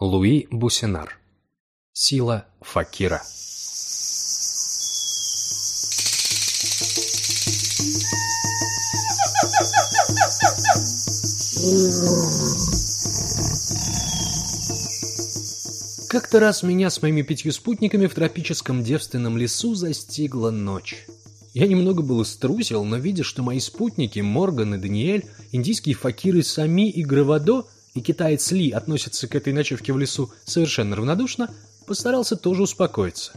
Луи Бусинар. Сила факира. Как-то раз меня с моими пятью спутниками в тропическом девственном лесу застигла ночь. Я немного было струсил, но видя, что мои спутники, Морган и Даниэль, индийские факиры Сами и Гравадо и китаец Ли относятся к этой ночевке в лесу совершенно равнодушно, постарался тоже успокоиться.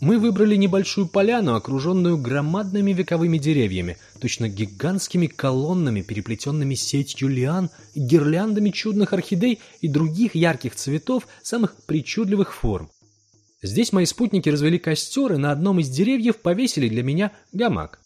Мы выбрали небольшую поляну, окруженную громадными вековыми деревьями, точно гигантскими колоннами, переплетенными сетью лиан, гирляндами чудных орхидей и других ярких цветов самых причудливых форм. Здесь мои спутники развели костер и на одном из деревьев повесили для меня гамак.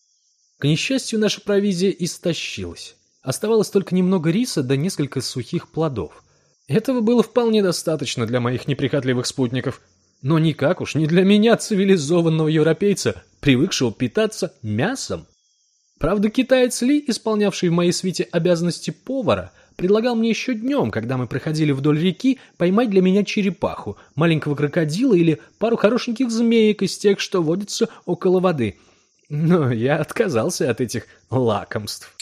К несчастью, наша провизия истощилась. Оставалось только немного риса да несколько сухих плодов. Этого было вполне достаточно для моих неприхотливых спутников. Но никак уж не для меня, цивилизованного европейца, привыкшего питаться мясом. Правда, китаец Ли, исполнявший в моей свите обязанности повара, предлагал мне еще днем, когда мы проходили вдоль реки, поймать для меня черепаху, маленького крокодила или пару хорошеньких змеек из тех, что водятся около воды. Но я отказался от этих лакомств.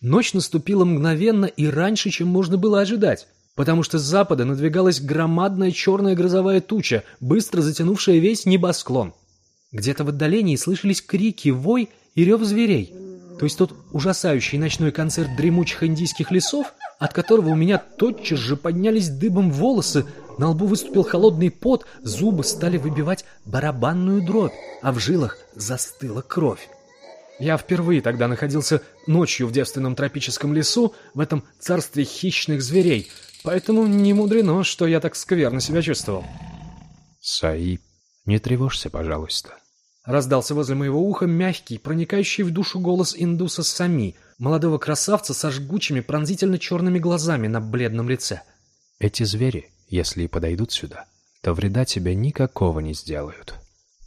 Ночь наступила мгновенно и раньше, чем можно было ожидать, потому что с запада надвигалась громадная черная грозовая туча, быстро затянувшая весь небосклон. Где-то в отдалении слышались крики, вой и рев зверей. То есть тот ужасающий ночной концерт дремучих индийских лесов, от которого у меня тотчас же поднялись дыбом волосы, на лбу выступил холодный пот, зубы стали выбивать барабанную дробь, а в жилах застыла кровь. Я впервые тогда находился ночью в девственном тропическом лесу, в этом царстве хищных зверей, поэтому не мудрено, что я так скверно себя чувствовал. Саиб, не тревожься, пожалуйста. Раздался возле моего уха мягкий, проникающий в душу голос индуса Сами, молодого красавца со жгучими пронзительно черными глазами на бледном лице. Эти звери, если и подойдут сюда, то вреда тебе никакого не сделают.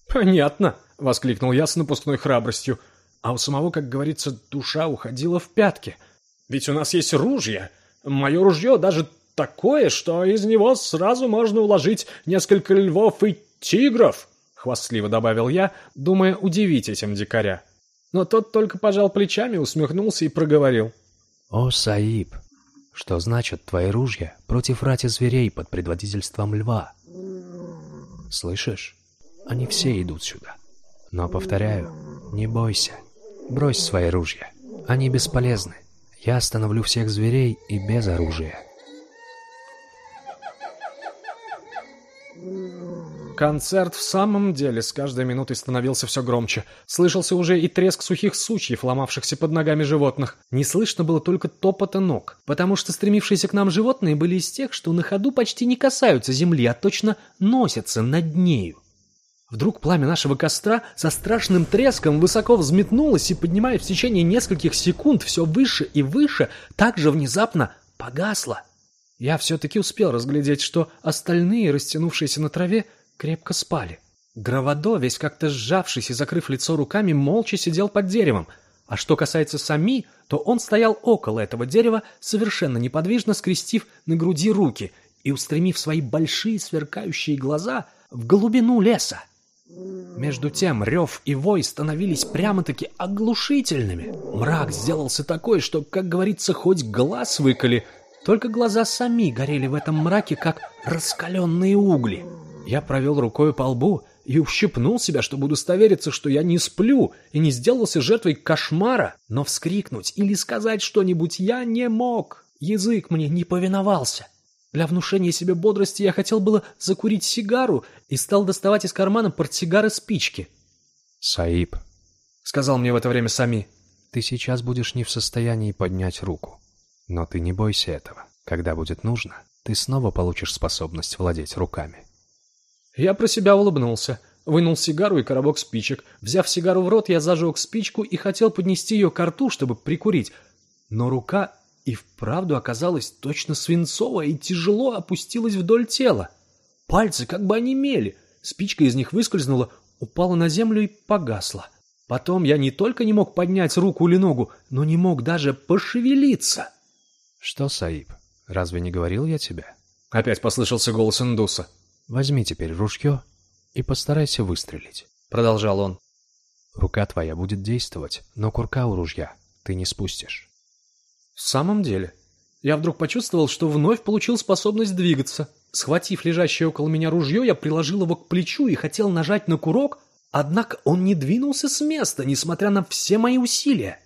«Понятно!» — воскликнул я с напускной храбростью — а у самого, как говорится, душа уходила в пятки. Ведь у нас есть ружья. Мое ружье даже такое, что из него сразу можно уложить несколько львов и тигров, хвастливо добавил я, думая удивить этим дикаря. Но тот только пожал плечами, усмехнулся и проговорил. «О, Саиб, что значит твои ружья против рати зверей под предводительством льва? Слышишь? Они все идут сюда. Но, повторяю, не бойся, Брось свои ружья. Они бесполезны. Я остановлю всех зверей и без оружия. Концерт в самом деле с каждой минутой становился все громче. Слышался уже и треск сухих сучьев, ломавшихся под ногами животных. Не слышно было только топота ног, потому что стремившиеся к нам животные были из тех, что на ходу почти не касаются земли, а точно носятся над нею. Вдруг пламя нашего костра со страшным треском высоко взметнулось и, поднимаясь в течение нескольких секунд все выше и выше, так же внезапно погасло. Я все-таки успел разглядеть, что остальные, растянувшиеся на траве, крепко спали. Гравадо, весь как-то сжавшись и закрыв лицо руками, молча сидел под деревом. А что касается Сами, то он стоял около этого дерева, совершенно неподвижно скрестив на груди руки и устремив свои большие сверкающие глаза в глубину леса. Между тем рев и вой становились прямо-таки оглушительными. Мрак сделался такой, что, как говорится, хоть глаз выколи, только глаза сами горели в этом мраке, как раскаленные угли. Я провел рукой по лбу и ущипнул себя, чтобы удостовериться, что я не сплю и не сделался жертвой кошмара, но вскрикнуть или сказать что-нибудь я не мог. Язык мне не повиновался. Для внушения себе бодрости я хотел было закурить сигару и стал доставать из кармана портсигары спички. «Саиб», — сказал мне в это время Сами, — «ты сейчас будешь не в состоянии поднять руку. Но ты не бойся этого. Когда будет нужно, ты снова получишь способность владеть руками». Я про себя улыбнулся, вынул сигару и коробок спичек. Взяв сигару в рот, я зажег спичку и хотел поднести ее к рту, чтобы прикурить. Но рука и вправду оказалась точно свинцовая и тяжело опустилась вдоль тела. Пальцы как бы онемели, спичка из них выскользнула, упала на землю и погасла. Потом я не только не мог поднять руку или ногу, но не мог даже пошевелиться. Что, Саиб, Разве не говорил я тебе? Опять послышался голос индуса. Возьми теперь ружье и постарайся выстрелить. Продолжал он. Рука твоя будет действовать, но курка у ружья ты не спустишь. В самом деле, я вдруг почувствовал, что вновь получил способность двигаться. Схватив лежащее около меня ружье, я приложил его к плечу и хотел нажать на курок, однако он не двинулся с места, несмотря на все мои усилия.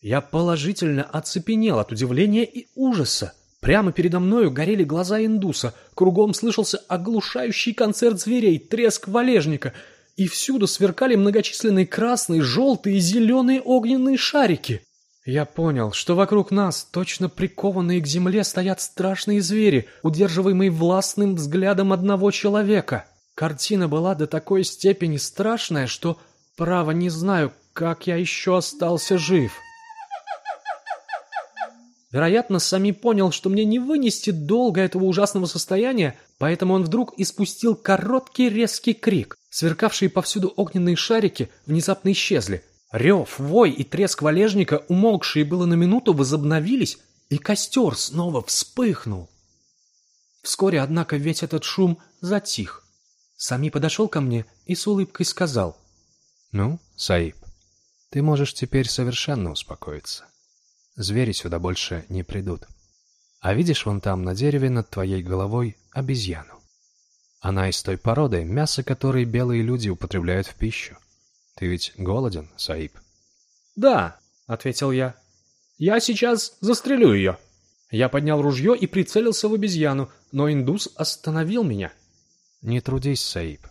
Я положительно оцепенел от удивления и ужаса. Прямо передо мною горели глаза индуса, кругом слышался оглушающий концерт зверей, треск валежника, и всюду сверкали многочисленные красные, желтые и зеленые огненные шарики. Я понял, что вокруг нас, точно прикованные к земле, стоят страшные звери, удерживаемые властным взглядом одного человека. Картина была до такой степени страшная, что, право, не знаю, как я еще остался жив». Вероятно, Сами понял, что мне не вынести долго этого ужасного состояния, поэтому он вдруг испустил короткий резкий крик. Сверкавшие повсюду огненные шарики внезапно исчезли. Рев, вой и треск валежника, умолкшие было на минуту, возобновились, и костер снова вспыхнул. Вскоре, однако, весь этот шум затих. Сами подошел ко мне и с улыбкой сказал. «Ну, Саиб, ты можешь теперь совершенно успокоиться звери сюда больше не придут. А видишь вон там на дереве над твоей головой обезьяну? Она из той породы, мясо которой белые люди употребляют в пищу. Ты ведь голоден, Саиб? Да, ответил я. Я сейчас застрелю ее. Я поднял ружье и прицелился в обезьяну, но индус остановил меня. Не трудись, Саиб.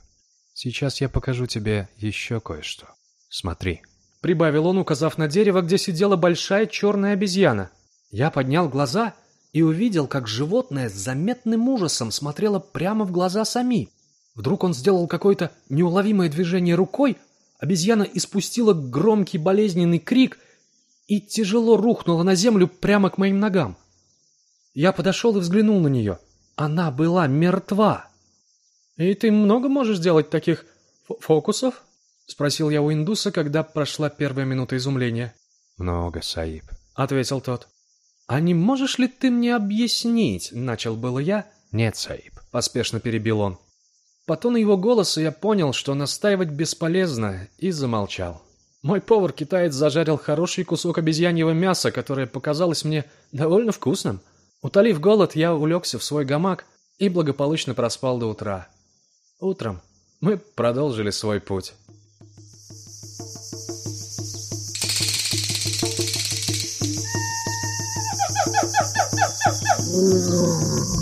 Сейчас я покажу тебе еще кое-что. Смотри. — прибавил он, указав на дерево, где сидела большая черная обезьяна. Я поднял глаза и увидел, как животное с заметным ужасом смотрело прямо в глаза Сами. Вдруг он сделал какое-то неуловимое движение рукой, обезьяна испустила громкий болезненный крик и тяжело рухнула на землю прямо к моим ногам. Я подошел и взглянул на нее. Она была мертва. «И ты много можешь делать таких фокусов?» — спросил я у индуса, когда прошла первая минута изумления. «Много, Саиб», — ответил тот. «А не можешь ли ты мне объяснить?» — начал было я. «Нет, Саиб», — поспешно перебил он. По тону его голоса я понял, что настаивать бесполезно, и замолчал. Мой повар-китаец зажарил хороший кусок обезьяньего мяса, которое показалось мне довольно вкусным. Утолив голод, я улегся в свой гамак и благополучно проспал до утра. Утром мы продолжили свой путь. Ooh.